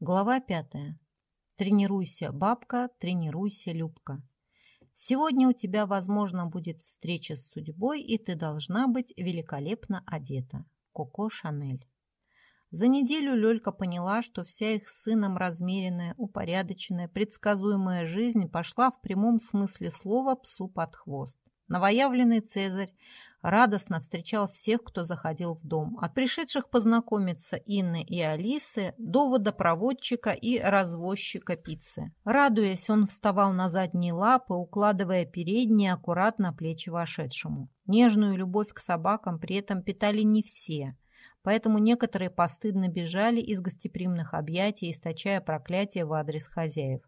Глава пятая. Тренируйся, бабка, тренируйся, Любка. Сегодня у тебя, возможно, будет встреча с судьбой, и ты должна быть великолепно одета. Коко Шанель. За неделю Лёлька поняла, что вся их сыном размеренная, упорядоченная, предсказуемая жизнь пошла в прямом смысле слова псу под хвост. Новоявленный Цезарь радостно встречал всех, кто заходил в дом. От пришедших познакомиться Инны и Алисы до водопроводчика и развозчика пиццы. Радуясь, он вставал на задние лапы, укладывая передние аккуратно плечи вошедшему. Нежную любовь к собакам при этом питали не все – поэтому некоторые постыдно бежали из гостеприимных объятий, источая проклятие в адрес хозяев.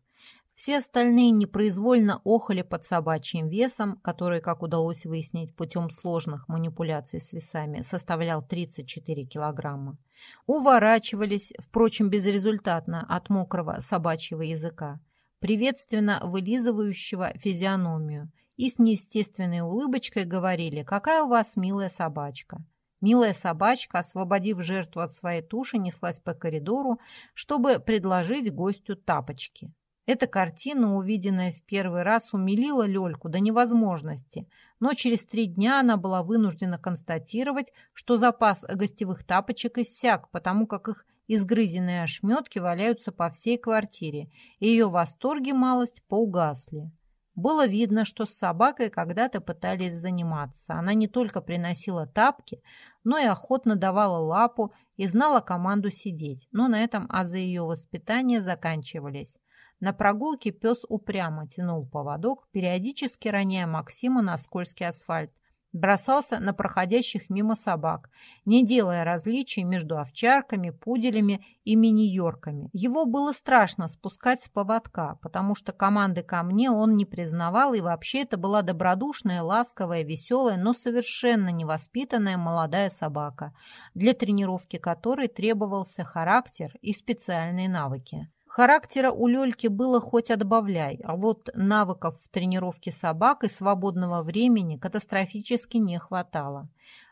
Все остальные непроизвольно охали под собачьим весом, который, как удалось выяснить путем сложных манипуляций с весами, составлял 34 килограмма. Уворачивались, впрочем, безрезультатно от мокрого собачьего языка, приветственно вылизывающего физиономию, и с неестественной улыбочкой говорили «Какая у вас милая собачка!». Милая собачка, освободив жертву от своей туши, неслась по коридору, чтобы предложить гостю тапочки. Эта картина, увиденная в первый раз, умилила Лёльку до невозможности, но через три дня она была вынуждена констатировать, что запас гостевых тапочек иссяк, потому как их изгрызенные ошметки валяются по всей квартире, и ее восторги малость поугасли. Было видно, что с собакой когда-то пытались заниматься. Она не только приносила тапки, но и охотно давала лапу и знала команду сидеть, но на этом азы ее воспитания заканчивались. На прогулке пес упрямо тянул поводок, периодически роняя Максима на скользкий асфальт. Бросался на проходящих мимо собак, не делая различий между овчарками, пуделями и мини-йорками. Его было страшно спускать с поводка, потому что команды ко мне он не признавал, и вообще это была добродушная, ласковая, веселая, но совершенно невоспитанная молодая собака, для тренировки которой требовался характер и специальные навыки. Характера у Лёльки было хоть отбавляй, а вот навыков в тренировке собак и свободного времени катастрофически не хватало.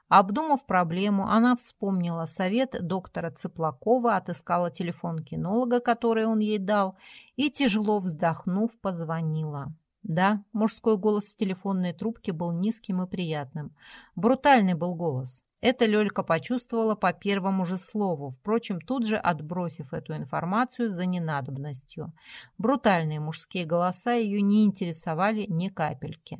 Обдумав проблему, она вспомнила совет доктора Цыплакова, отыскала телефон кинолога, который он ей дал, и, тяжело вздохнув, позвонила. Да, мужской голос в телефонной трубке был низким и приятным. Брутальный был голос. Это Лёлька почувствовала по первому же слову, впрочем, тут же отбросив эту информацию за ненадобностью. Брутальные мужские голоса ее не интересовали ни капельки.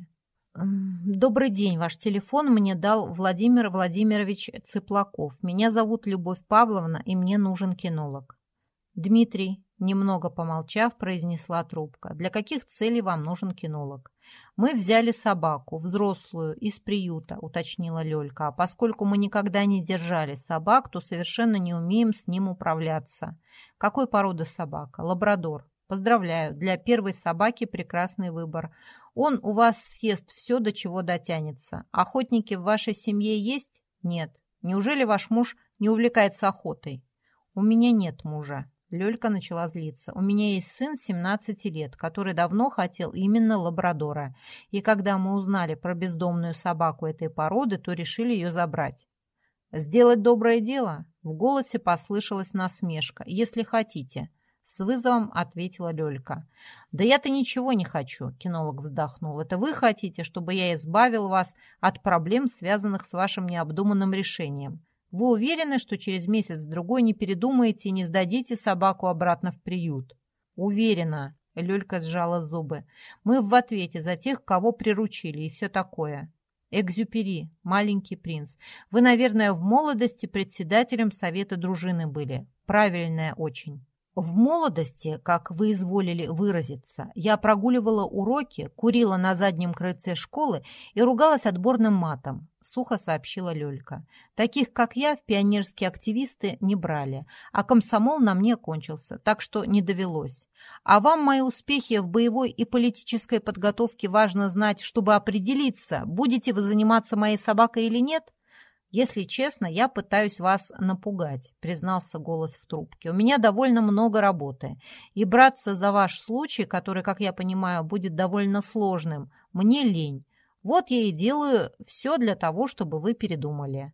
«Добрый день, ваш телефон мне дал Владимир Владимирович Цыплаков. Меня зовут Любовь Павловна, и мне нужен кинолог». «Дмитрий, Немного помолчав, произнесла трубка. «Для каких целей вам нужен кинолог?» «Мы взяли собаку, взрослую, из приюта», — уточнила Лёлька. «А поскольку мы никогда не держали собак, то совершенно не умеем с ним управляться». «Какой породы собака?» «Лабрадор». «Поздравляю, для первой собаки прекрасный выбор. Он у вас съест все, до чего дотянется. Охотники в вашей семье есть?» «Нет». «Неужели ваш муж не увлекается охотой?» «У меня нет мужа», Лёлька начала злиться. «У меня есть сын 17 лет, который давно хотел именно лабрадора. И когда мы узнали про бездомную собаку этой породы, то решили ее забрать». «Сделать доброе дело?» В голосе послышалась насмешка. «Если хотите». С вызовом ответила Лёлька. «Да я-то ничего не хочу», — кинолог вздохнул. «Это вы хотите, чтобы я избавил вас от проблем, связанных с вашим необдуманным решением. Вы уверены, что через месяц-другой не передумаете и не сдадите собаку обратно в приют? Уверена, Лёлька сжала зубы. Мы в ответе за тех, кого приручили и все такое. Экзюпери, маленький принц. Вы, наверное, в молодости председателем совета дружины были. Правильная очень. В молодости, как вы изволили выразиться, я прогуливала уроки, курила на заднем крыльце школы и ругалась отборным матом, сухо сообщила Лёлька. Таких, как я, в пионерские активисты не брали, а комсомол на мне кончился, так что не довелось. А вам мои успехи в боевой и политической подготовке важно знать, чтобы определиться, будете вы заниматься моей собакой или нет? «Если честно, я пытаюсь вас напугать», — признался голос в трубке. «У меня довольно много работы, и браться за ваш случай, который, как я понимаю, будет довольно сложным, мне лень. Вот я и делаю все для того, чтобы вы передумали».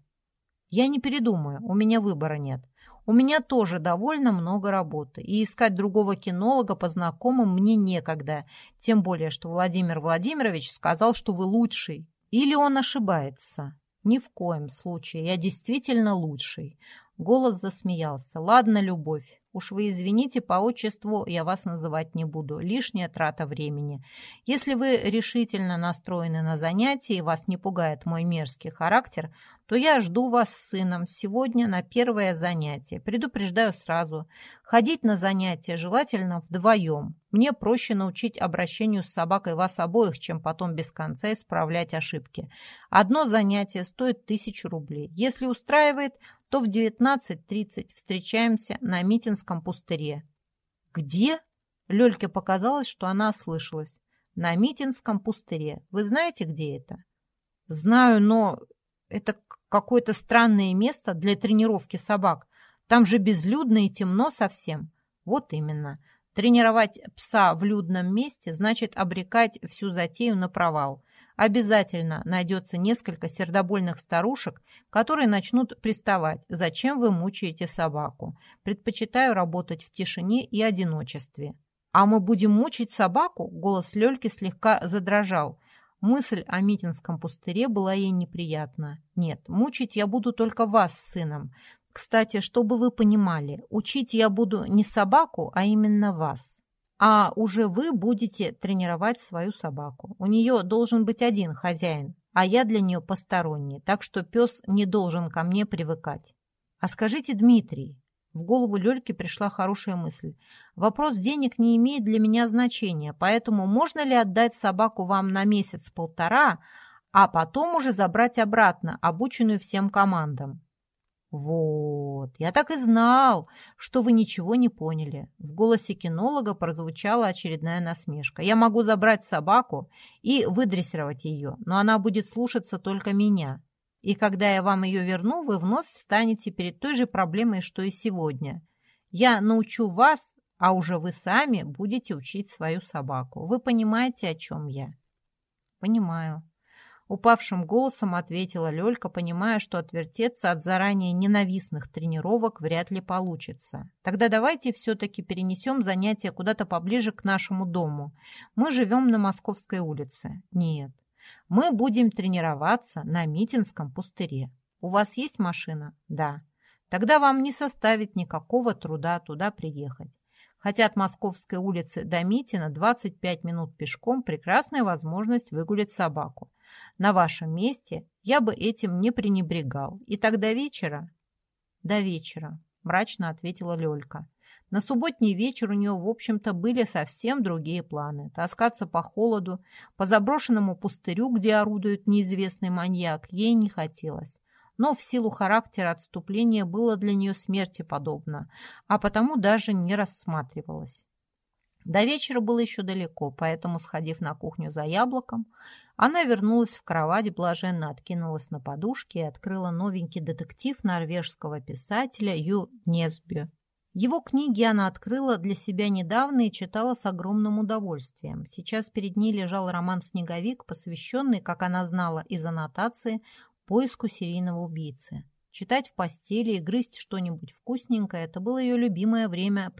«Я не передумаю, у меня выбора нет. У меня тоже довольно много работы, и искать другого кинолога по знакомым мне некогда, тем более, что Владимир Владимирович сказал, что вы лучший. Или он ошибается? Ни в коем случае, я действительно лучший. Голос засмеялся. Ладно, любовь, Уж вы извините, по отчеству я вас называть не буду. Лишняя трата времени. Если вы решительно настроены на занятия и вас не пугает мой мерзкий характер, то я жду вас с сыном сегодня на первое занятие. Предупреждаю сразу. Ходить на занятия желательно вдвоем. Мне проще научить обращению с собакой вас обоих, чем потом без конца исправлять ошибки. Одно занятие стоит тысячу рублей. Если устраивает, то в 19.30 встречаемся на Митинском пустыре. Где? Лёльке показалось, что она ослышалась. На Митинском пустыре. Вы знаете, где это? Знаю, но это какое-то странное место для тренировки собак. Там же безлюдно и темно совсем. Вот именно. Тренировать пса в людном месте значит обрекать всю затею на провал. Обязательно найдется несколько сердобольных старушек, которые начнут приставать. Зачем вы мучаете собаку? Предпочитаю работать в тишине и одиночестве. А мы будем мучить собаку? Голос Лёльки слегка задрожал. Мысль о Митинском пустыре была ей неприятна. Нет, мучить я буду только вас с сыном. Кстати, чтобы вы понимали, учить я буду не собаку, а именно вас а уже вы будете тренировать свою собаку. У нее должен быть один хозяин, а я для нее посторонний, так что пес не должен ко мне привыкать. А скажите, Дмитрий, в голову Лёльки пришла хорошая мысль. Вопрос денег не имеет для меня значения, поэтому можно ли отдать собаку вам на месяц-полтора, а потом уже забрать обратно, обученную всем командам? «Вот, я так и знал, что вы ничего не поняли». В голосе кинолога прозвучала очередная насмешка. «Я могу забрать собаку и выдрессировать ее, но она будет слушаться только меня. И когда я вам ее верну, вы вновь встанете перед той же проблемой, что и сегодня. Я научу вас, а уже вы сами будете учить свою собаку. Вы понимаете, о чем я?» «Понимаю», Упавшим голосом ответила Лёлька, понимая, что отвертеться от заранее ненавистных тренировок вряд ли получится. Тогда давайте все-таки перенесем занятия куда-то поближе к нашему дому. Мы живем на Московской улице. Нет. Мы будем тренироваться на Митинском пустыре. У вас есть машина? Да. Тогда вам не составит никакого труда туда приехать. Хотя от Московской улицы до Митина 25 минут пешком – прекрасная возможность выгулять собаку. На вашем месте я бы этим не пренебрегал. И тогда вечера? До вечера, мрачно ответила Лёлька. На субботний вечер у нее, в общем-то, были совсем другие планы. Таскаться по холоду, по заброшенному пустырю, где орудует неизвестный маньяк, ей не хотелось. Но в силу характера отступление было для нее смерти подобно, а потому даже не рассматривалось. До вечера было еще далеко, поэтому, сходив на кухню за яблоком, она вернулась в кровать, блаженно откинулась на подушке и открыла новенький детектив норвежского писателя Ю Несбю. Его книги она открыла для себя недавно и читала с огромным удовольствием. Сейчас перед ней лежал роман «Снеговик», посвященный, как она знала из аннотации, поиску серийного убийцы. Читать в постели и грызть что-нибудь вкусненькое – это было ее любимое время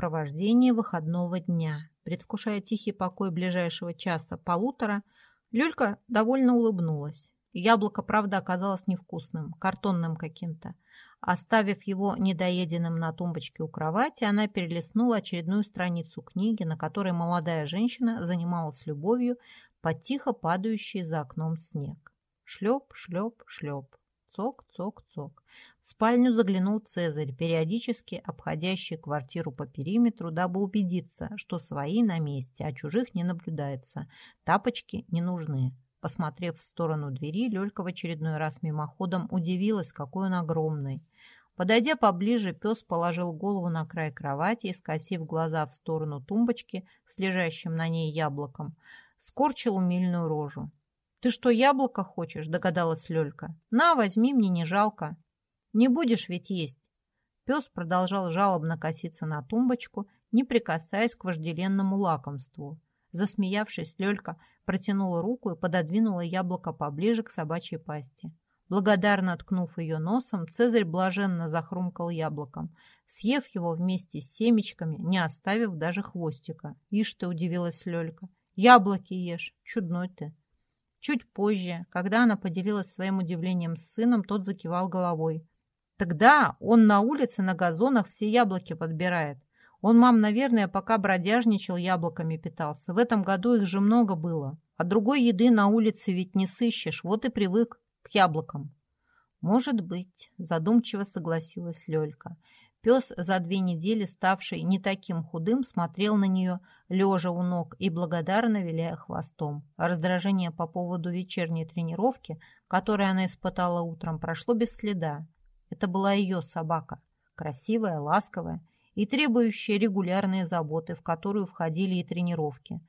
выходного дня. Предвкушая тихий покой ближайшего часа-полутора – Люлька довольно улыбнулась. Яблоко, правда, оказалось невкусным, картонным каким-то. Оставив его недоеденным на тумбочке у кровати, она перелистнула очередную страницу книги, на которой молодая женщина занималась любовью под тихо падающий за окном снег. Шлеп, шлеп, шлеп. Цок, цок, цок. В спальню заглянул Цезарь, периодически обходящий квартиру по периметру, дабы убедиться, что свои на месте, а чужих не наблюдается. Тапочки не нужны. Посмотрев в сторону двери, Лёлька в очередной раз мимоходом удивилась, какой он огромный. Подойдя поближе, пес положил голову на край кровати и, скосив глаза в сторону тумбочки с лежащим на ней яблоком, скорчил умильную рожу. «Ты что, яблоко хочешь?» – догадалась Лёлька. «На, возьми, мне не жалко». «Не будешь ведь есть». Пес продолжал жалобно коситься на тумбочку, не прикасаясь к вожделенному лакомству. Засмеявшись, Лёлька протянула руку и пододвинула яблоко поближе к собачьей пасти. Благодарно ткнув ее носом, Цезарь блаженно захрумкал яблоком, съев его вместе с семечками, не оставив даже хвостика. Ишь ты, удивилась Лёлька. Яблоки ешь, чудной ты. Чуть позже, когда она поделилась своим удивлением с сыном, тот закивал головой. Тогда он на улице на газонах все яблоки подбирает. Он, мам, наверное, пока бродяжничал, яблоками питался. В этом году их же много было. А другой еды на улице ведь не сыщешь, вот и привык к яблокам. Может быть, задумчиво согласилась Лёлька. Пес, за две недели ставший не таким худым, смотрел на нее, лежа у ног и благодарно виляя хвостом. Раздражение по поводу вечерней тренировки, которую она испытала утром, прошло без следа. Это была ее собака, красивая, ласковая и требующая регулярные заботы, в которую входили и тренировки.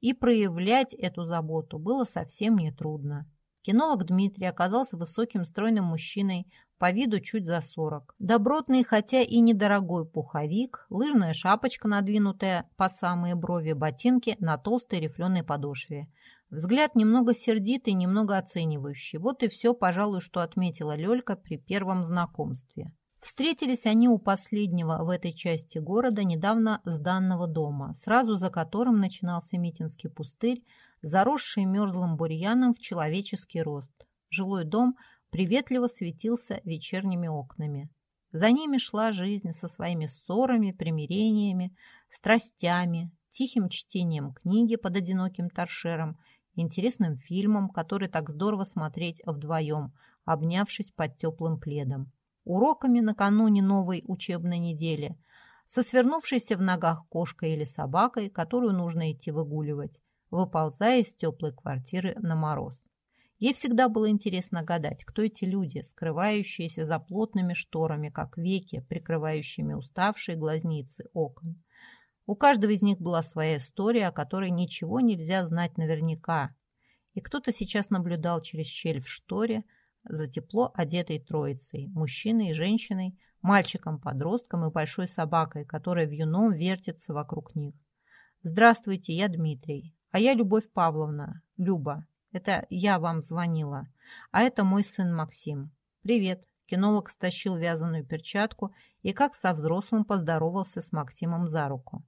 И проявлять эту заботу было совсем нетрудно. Кинолог Дмитрий оказался высоким стройным мужчиной, по виду чуть за сорок. Добротный, хотя и недорогой пуховик, лыжная шапочка, надвинутая по самые брови ботинки на толстой рифленой подошве. Взгляд немного сердитый, немного оценивающий. Вот и все, пожалуй, что отметила Лёлька при первом знакомстве. Встретились они у последнего в этой части города недавно сданного дома, сразу за которым начинался Митинский пустырь, заросший мерзлым бурьяном в человеческий рост. Жилой дом приветливо светился вечерними окнами. За ними шла жизнь со своими ссорами, примирениями, страстями, тихим чтением книги под одиноким торшером, интересным фильмом, который так здорово смотреть вдвоем, обнявшись под теплым пледом уроками накануне новой учебной недели, со свернувшейся в ногах кошкой или собакой, которую нужно идти выгуливать, выползая из теплой квартиры на мороз. Ей всегда было интересно гадать, кто эти люди, скрывающиеся за плотными шторами, как веки, прикрывающими уставшие глазницы окон. У каждого из них была своя история, о которой ничего нельзя знать наверняка. И кто-то сейчас наблюдал через щель в шторе, за тепло одетой троицей, мужчиной и женщиной, мальчиком-подростком и большой собакой, которая вьюном вертится вокруг них. «Здравствуйте, я Дмитрий. А я Любовь Павловна. Люба. Это я вам звонила. А это мой сын Максим. Привет». Кинолог стащил вязаную перчатку и как со взрослым поздоровался с Максимом за руку.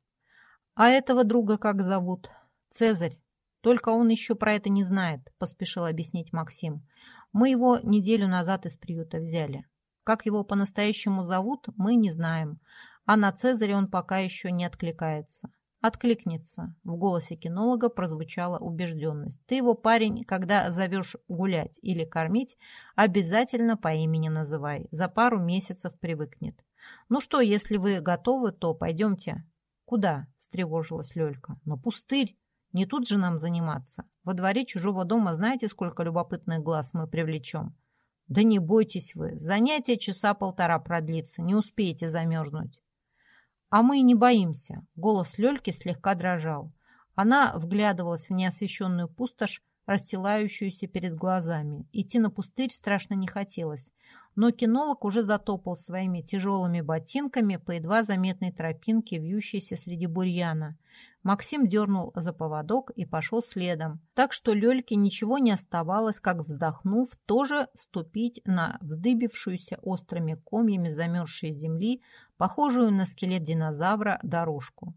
«А этого друга как зовут?» «Цезарь. Только он еще про это не знает», – поспешил объяснить Максим. Мы его неделю назад из приюта взяли. Как его по-настоящему зовут, мы не знаем, а на Цезаре он пока еще не откликается. Откликнется. В голосе кинолога прозвучала убежденность. Ты его, парень, когда зовешь гулять или кормить, обязательно по имени называй. За пару месяцев привыкнет. Ну что, если вы готовы, то пойдемте. Куда? встревожилась Лёлька. На пустырь. Не тут же нам заниматься. Во дворе чужого дома знаете, сколько любопытных глаз мы привлечем? Да не бойтесь вы, занятие часа полтора продлится, не успеете замерзнуть. А мы и не боимся. Голос Лёльки слегка дрожал. Она вглядывалась в неосвещенную пустошь, расстилающуюся перед глазами. Идти на пустырь страшно не хотелось, но кинолог уже затопал своими тяжелыми ботинками по едва заметной тропинке, вьющейся среди бурьяна. Максим дернул за поводок и пошел следом, так что Лельке ничего не оставалось, как вздохнув, тоже ступить на вздыбившуюся острыми комьями замерзшей земли, похожую на скелет динозавра, дорожку.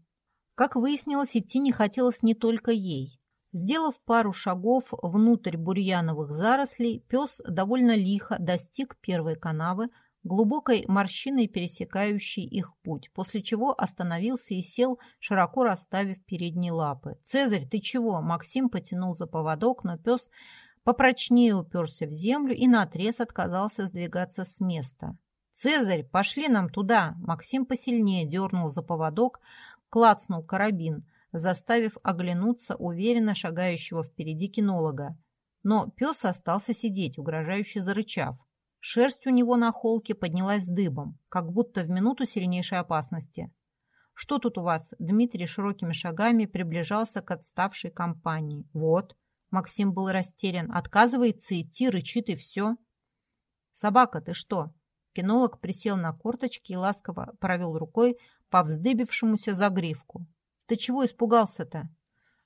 Как выяснилось, идти не хотелось не только ей. Сделав пару шагов внутрь бурьяновых зарослей, пес довольно лихо достиг первой канавы, глубокой морщиной пересекающей их путь, после чего остановился и сел, широко расставив передние лапы. «Цезарь, ты чего?» Максим потянул за поводок, но пес попрочнее уперся в землю и наотрез отказался сдвигаться с места. «Цезарь, пошли нам туда!» Максим посильнее дернул за поводок, клацнул карабин – заставив оглянуться уверенно шагающего впереди кинолога. Но пес остался сидеть, угрожающе зарычав. Шерсть у него на холке поднялась дыбом, как будто в минуту сильнейшей опасности. «Что тут у вас?» Дмитрий широкими шагами приближался к отставшей компании. «Вот». Максим был растерян. «Отказывается идти, рычит и все». «Собака, ты что?» Кинолог присел на корточки и ласково провел рукой по вздыбившемуся загривку. Ты чего испугался-то?»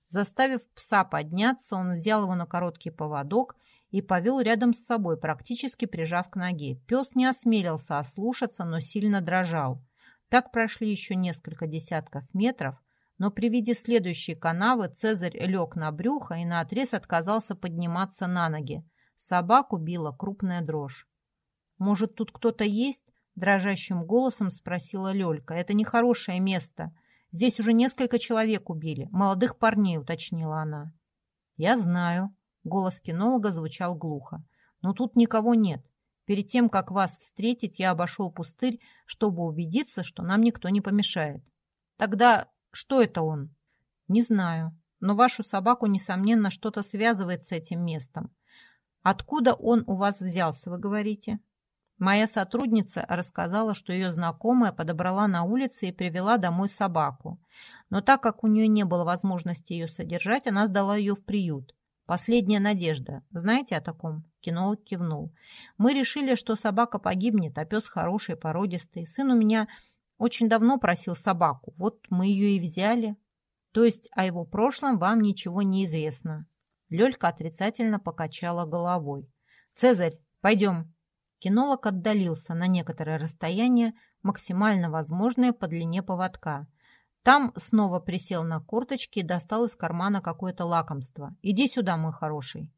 Заставив пса подняться, он взял его на короткий поводок и повел рядом с собой, практически прижав к ноге. Пес не осмелился ослушаться, но сильно дрожал. Так прошли еще несколько десятков метров, но при виде следующей канавы Цезарь лег на брюхо и наотрез отказался подниматься на ноги. Собаку била крупная дрожь. «Может, тут кто-то есть?» – дрожащим голосом спросила Лёлька. «Это нехорошее место. Здесь уже несколько человек убили. Молодых парней», – уточнила она. «Я знаю», – голос кинолога звучал глухо. «Но тут никого нет. Перед тем, как вас встретить, я обошел пустырь, чтобы убедиться, что нам никто не помешает». «Тогда что это он? Не знаю, но вашу собаку, несомненно, что-то связывает с этим местом. Откуда он у вас взялся, вы говорите? Моя сотрудница рассказала, что ее знакомая подобрала на улице и привела домой собаку. Но так как у нее не было возможности ее содержать, она сдала ее в приют. Последняя надежда. Знаете о таком? Кинолог кивнул. Мы решили, что собака погибнет, а пес хороший, породистый. Сын у меня очень давно просил собаку, вот мы ее и взяли. То есть о его прошлом вам ничего не известно. Лёлька отрицательно покачала головой. «Цезарь, пойдем!» Кинолог отдалился на некоторое расстояние, максимально возможное по длине поводка. Там снова присел на корточки и достал из кармана какое-то лакомство. «Иди сюда, мой хороший!»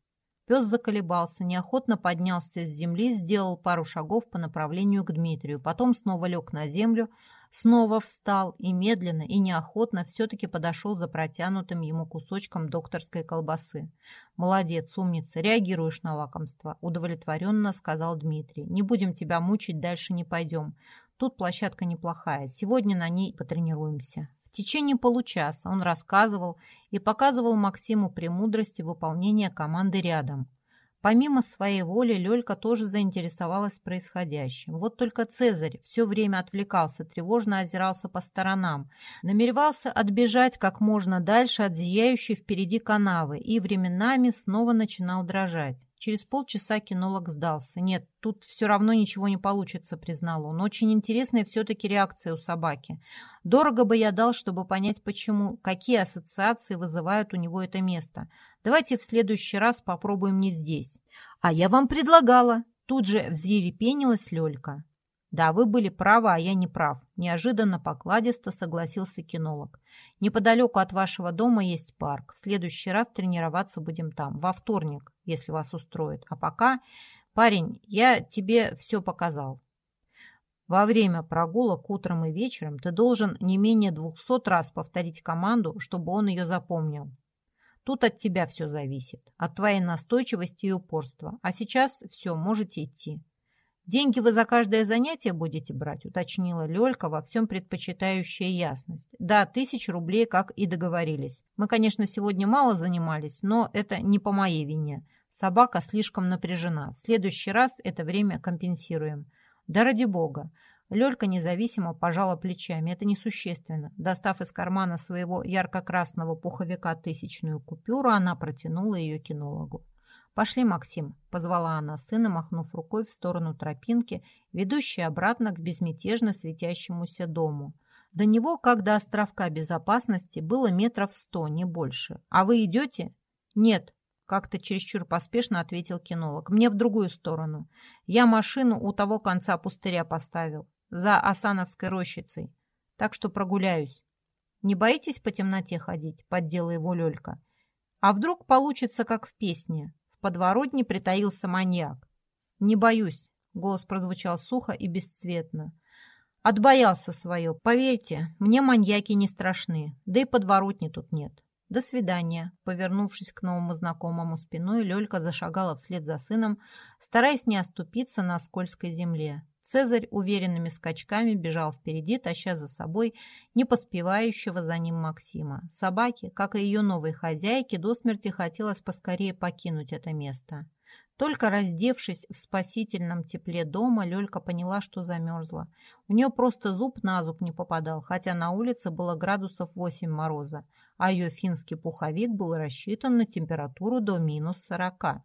Пес заколебался, неохотно поднялся с земли, сделал пару шагов по направлению к Дмитрию, потом снова лег на землю, снова встал и медленно и неохотно все-таки подошел за протянутым ему кусочком докторской колбасы. «Молодец, умница, реагируешь на лакомство», — удовлетворенно сказал Дмитрий. «Не будем тебя мучить, дальше не пойдем. Тут площадка неплохая, сегодня на ней потренируемся». В течение получаса он рассказывал и показывал Максиму премудрости выполнения команды рядом. Помимо своей воли, Лёлька тоже заинтересовалась происходящим. Вот только Цезарь все время отвлекался, тревожно озирался по сторонам, намеревался отбежать как можно дальше от зияющей впереди канавы и временами снова начинал дрожать. Через полчаса кинолог сдался. «Нет, тут все равно ничего не получится», — признал он. «Очень интересная все-таки реакция у собаки. Дорого бы я дал, чтобы понять, почему, какие ассоциации вызывают у него это место. Давайте в следующий раз попробуем не здесь». «А я вам предлагала!» Тут же взъерепенилась Лёлька. «Да, вы были правы, а я не прав», – неожиданно покладисто согласился кинолог. «Неподалеку от вашего дома есть парк. В следующий раз тренироваться будем там, во вторник, если вас устроит. А пока, парень, я тебе все показал. Во время прогулок утром и вечером ты должен не менее двухсот раз повторить команду, чтобы он ее запомнил. Тут от тебя все зависит, от твоей настойчивости и упорства. А сейчас все, можете идти». «Деньги вы за каждое занятие будете брать?» – уточнила Лёлька, во всем предпочитающая ясность. «Да, тысяч рублей, как и договорились. Мы, конечно, сегодня мало занимались, но это не по моей вине. Собака слишком напряжена. В следующий раз это время компенсируем». «Да ради бога!» Лёлька независимо пожала плечами. Это несущественно. Достав из кармана своего ярко-красного пуховика тысячную купюру, она протянула ее кинологу. «Пошли, Максим», — позвала она сына, махнув рукой в сторону тропинки, ведущей обратно к безмятежно светящемуся дому. До него, как до островка безопасности, было метров сто, не больше. «А вы идете?» «Нет», — как-то чересчур поспешно ответил кинолог. «Мне в другую сторону. Я машину у того конца пустыря поставил, за Асановской рощицей, так что прогуляюсь». «Не боитесь по темноте ходить?» — поддела его Лёлька. «А вдруг получится, как в песне?» Подворотне притаился маньяк. «Не боюсь», — голос прозвучал сухо и бесцветно. «Отбоялся свое. Поверьте, мне маньяки не страшны, да и подворотни тут нет. До свидания». Повернувшись к новому знакомому спиной, Лёлька зашагала вслед за сыном, стараясь не оступиться на скользкой земле. Цезарь уверенными скачками бежал впереди, таща за собой не поспевающего за ним Максима. Собаке, как и ее новой хозяйке, до смерти хотелось поскорее покинуть это место. Только раздевшись в спасительном тепле дома, Лёлька поняла, что замерзла. У нее просто зуб на зуб не попадал, хотя на улице было градусов 8 мороза, а ее финский пуховик был рассчитан на температуру до минус 40.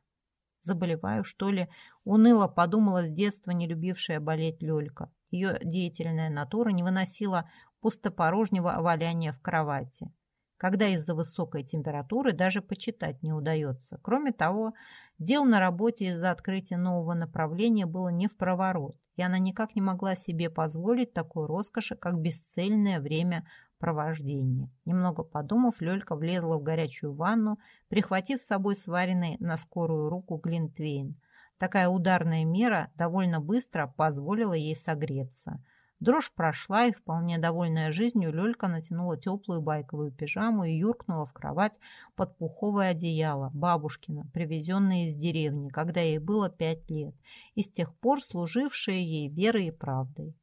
Заболеваю, что ли? Уныло подумала с детства не любившая болеть Лёлька. Ее деятельная натура не выносила пустопорожнего валяния в кровати. когда из-за высокой температуры даже почитать не удается. Кроме того, дел на работе из-за открытия нового направления было не в проворот, и она никак не могла себе позволить такой роскоши, как бесцельное время провождения. Немного подумав, Лёлька влезла в горячую ванну, прихватив с собой сваренный на скорую руку глинтвейн. Такая ударная мера довольно быстро позволила ей согреться – Дрожь прошла, и вполне довольная жизнью Лёлька натянула теплую байковую пижаму и юркнула в кровать под пуховое одеяло бабушкина, привезенное из деревни, когда ей было пять лет, и с тех пор служившее ей верой и правдой.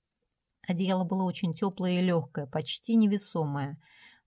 Одеяло было очень теплое и легкое, почти невесомое.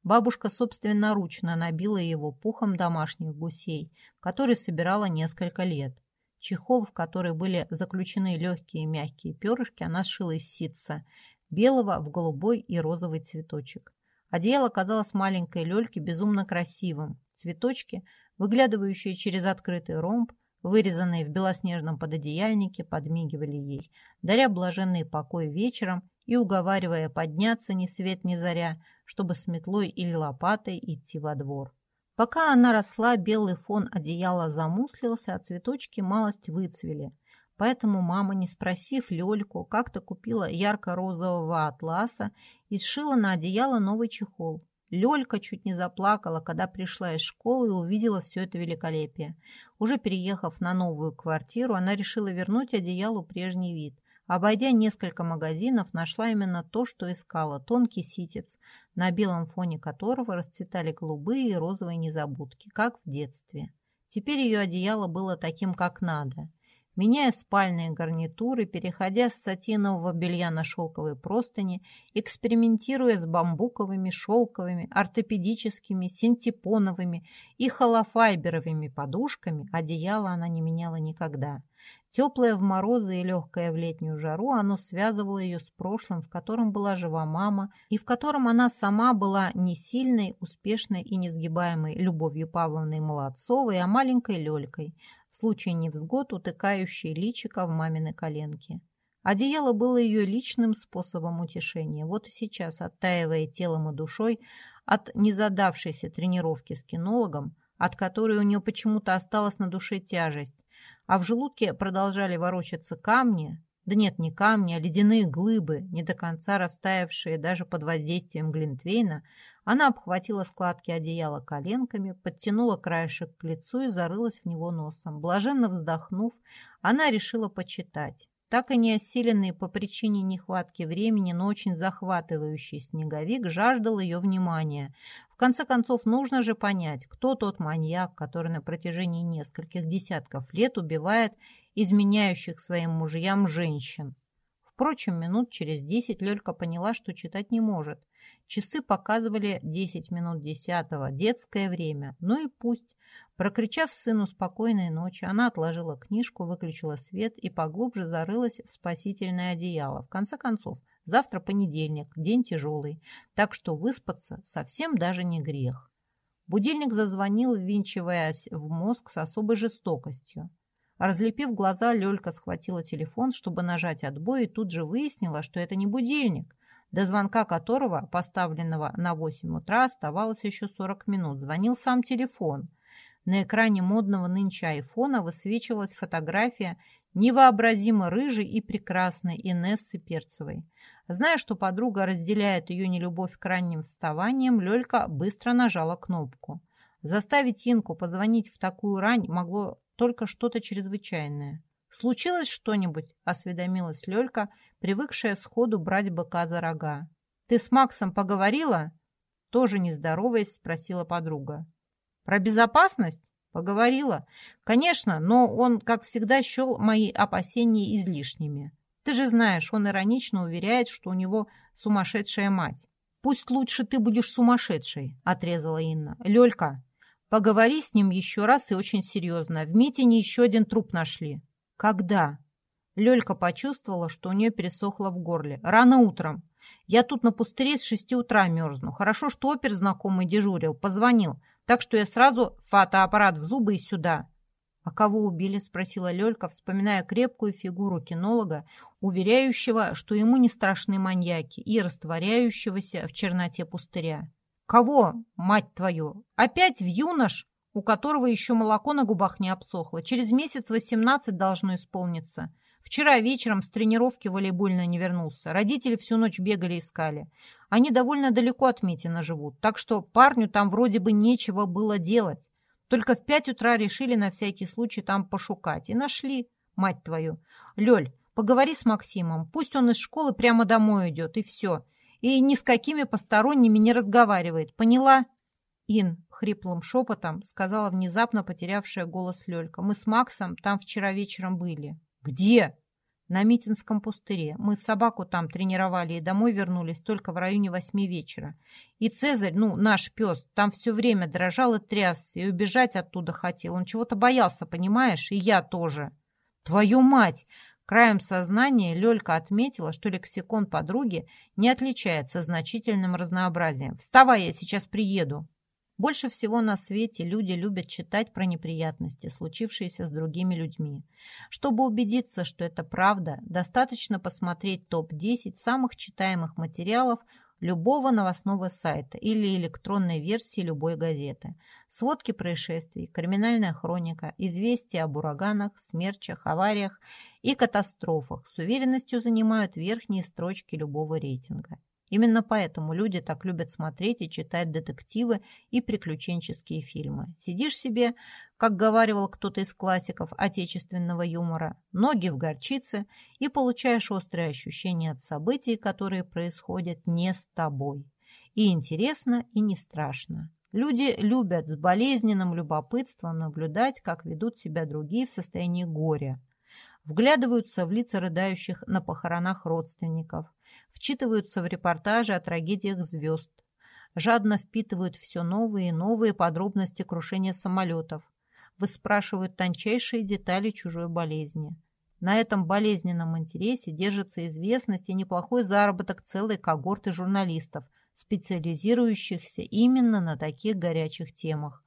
Бабушка собственноручно набила его пухом домашних гусей, который собирала несколько лет. Чехол, в который были заключены легкие мягкие перышки, она сшила из ситца, белого в голубой и розовый цветочек. Одеяло казалось маленькой Лёльке безумно красивым. Цветочки, выглядывающие через открытый ромб, вырезанные в белоснежном пододеяльнике, подмигивали ей, даря блаженный покой вечером и уговаривая подняться ни свет ни заря, чтобы с метлой или лопатой идти во двор. Пока она росла, белый фон одеяла замуслился, а цветочки малость выцвели. Поэтому мама, не спросив Лёльку, как-то купила ярко-розового атласа и сшила на одеяло новый чехол. Лёлька чуть не заплакала, когда пришла из школы и увидела все это великолепие. Уже переехав на новую квартиру, она решила вернуть одеялу прежний вид. Обойдя несколько магазинов, нашла именно то, что искала – тонкий ситец, на белом фоне которого расцветали голубые и розовые незабудки, как в детстве. Теперь ее одеяло было таким, как надо. Меняя спальные гарнитуры, переходя с сатинового белья на шелковые простыни, экспериментируя с бамбуковыми, шелковыми, ортопедическими, синтепоновыми и холофайберовыми подушками, одеяло она не меняла никогда – Теплое в морозы и легкое в летнюю жару, оно связывало ее с прошлым, в котором была жива мама, и в котором она сама была не сильной, успешной и несгибаемой Любовью Павловной Молодцовой, а маленькой Лелькой, случае невзгод утыкающей личика в мамины коленки. Одеяло было ее личным способом утешения. Вот и сейчас, оттаивая телом и душой от незадавшейся тренировки с кинологом, от которой у нее почему-то осталась на душе тяжесть, а в желудке продолжали ворочаться камни, да нет, не камни, а ледяные глыбы, не до конца растаявшие даже под воздействием Глинтвейна, она обхватила складки одеяла коленками, подтянула краешек к лицу и зарылась в него носом. Блаженно вздохнув, она решила почитать. Так и не осиленный по причине нехватки времени, но очень захватывающий снеговик жаждал ее внимания. В конце концов, нужно же понять, кто тот маньяк, который на протяжении нескольких десятков лет убивает изменяющих своим мужьям женщин. Впрочем, минут через десять Лёлька поняла, что читать не может. Часы показывали десять минут десятого, детское время. Ну и пусть. Прокричав сыну спокойной ночи, она отложила книжку, выключила свет и поглубже зарылась в спасительное одеяло. В конце концов, завтра понедельник, день тяжелый, так что выспаться совсем даже не грех. Будильник зазвонил, ввинчиваясь в мозг с особой жестокостью. Разлепив глаза, Лёлька схватила телефон, чтобы нажать отбой, и тут же выяснила, что это не будильник, до звонка которого, поставленного на 8 утра, оставалось еще 40 минут. Звонил сам телефон – на экране модного нынче айфона высвечивалась фотография невообразимо рыжей и прекрасной Инессы Перцевой. Зная, что подруга разделяет ее нелюбовь к ранним вставаниям, Лёлька быстро нажала кнопку. Заставить Инку позвонить в такую рань могло только что-то чрезвычайное. «Случилось что-нибудь?» – осведомилась Лёлька, привыкшая сходу брать быка за рога. «Ты с Максом поговорила?» Тоже не здороваясь, спросила подруга. Про безопасность? Поговорила. Конечно, но он, как всегда, счел мои опасения излишними. Ты же знаешь, он иронично уверяет, что у него сумасшедшая мать. Пусть лучше ты будешь сумасшедшей, отрезала Инна. Лёлька, поговори с ним еще раз и очень серьезно. В Митине еще один труп нашли. Когда? Лёлька почувствовала, что у нее пересохло в горле. Рано утром. Я тут на пустыре с шести утра мерзну. Хорошо, что опер знакомый дежурил. Позвонил. Так что я сразу фотоаппарат в зубы и сюда. «А кого убили?» – спросила Лёлька, вспоминая крепкую фигуру кинолога, уверяющего, что ему не страшны маньяки, и растворяющегося в черноте пустыря. Кого, мать твою? Опять в юнош, у которого еще молоко на губах не обсохло. Через месяц восемнадцать должно исполниться. Вчера вечером с тренировки волейбольной не вернулся. Родители всю ночь бегали искали. Они довольно далеко от Митина живут, так что парню там вроде бы нечего было делать. Только в пять утра решили на всякий случай там пошукать. И нашли, мать твою. Лёль, поговори с Максимом. Пусть он из школы прямо домой идет, и все. И ни с какими посторонними не разговаривает. Поняла? Ин, хриплым шепотом сказала внезапно потерявшая голос Лёлька. Мы с Максом там вчера вечером были. Где? На Митинском пустыре. Мы собаку там тренировали и домой вернулись только в районе восьми вечера. И Цезарь, ну, наш пес, там все время дрожал и трясся, и убежать оттуда хотел. Он чего-то боялся, понимаешь? И я тоже. Твою мать! Краем сознания Лёлька отметила, что лексикон подруги не отличается значительным разнообразием. «Вставай, я сейчас приеду!» Больше всего на свете люди любят читать про неприятности, случившиеся с другими людьми. Чтобы убедиться, что это правда, достаточно посмотреть топ-10 самых читаемых материалов любого новостного сайта или электронной версии любой газеты. Сводки происшествий, криминальная хроника, известия об ураганах, смерчах, авариях и катастрофах с уверенностью занимают верхние строчки любого рейтинга. Именно поэтому люди так любят смотреть и читать детективы и приключенческие фильмы. Сидишь себе, как говаривал кто-то из классиков отечественного юмора, ноги в горчице и получаешь острые ощущения от событий, которые происходят не с тобой. И интересно, и не страшно. Люди любят с болезненным любопытством наблюдать, как ведут себя другие в состоянии горя. Вглядываются в лица рыдающих на похоронах родственников, вчитываются в репортажи о трагедиях звезд, жадно впитывают все новые и новые подробности крушения самолетов, выспрашивают тончайшие детали чужой болезни. На этом болезненном интересе держится известность и неплохой заработок целой когорты журналистов, специализирующихся именно на таких горячих темах.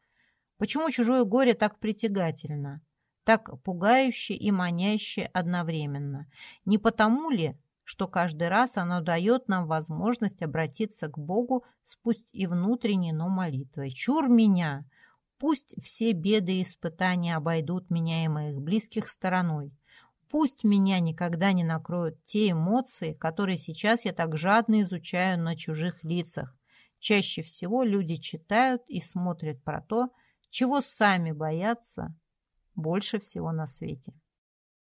Почему чужое горе так притягательно, так пугающе и маняще одновременно? Не потому ли, что каждый раз оно дает нам возможность обратиться к Богу с пусть и внутренней, но молитвой. Чур меня! Пусть все беды и испытания обойдут меня и моих близких стороной. Пусть меня никогда не накроют те эмоции, которые сейчас я так жадно изучаю на чужих лицах. Чаще всего люди читают и смотрят про то, чего сами боятся больше всего на свете.